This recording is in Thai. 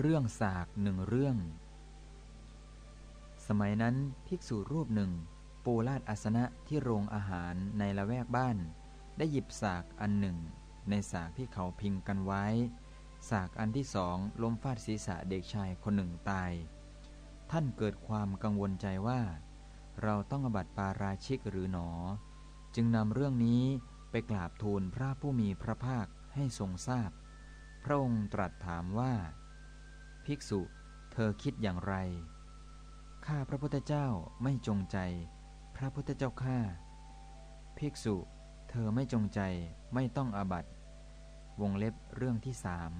เรื่องสากหนึ่งเรื่อง สมัยนั้นภิกษุรูปหนึ่ง ปูลาดอาสนะที่โรงอาหารในละแวกบ้าน ได้หยิบสากอันหนึ่ง ในสากที่เขาพิงกันไว้ สากอันที่สองล้มฟาดศีรษะเด็กชายคนหนึ่งตาย ท่านเกิดความกังวลใจว่า เราต้องอบัติปาราชิกหรือหนอ จึงนำเรื่องนี้ไปกราบทูลพระผู้มีพระภาคให้ทรงทราบพพระองค์ตรัสถามว่า ภิกษุ เธอคิดอย่างไร ข้าพระพุทธเจ้าไม่จงใจ พระพุทธเจ้าข้า ภิกษุ เธอไม่จงใจไม่ต้องอาบัตวงเล็บเรื่องที่สาม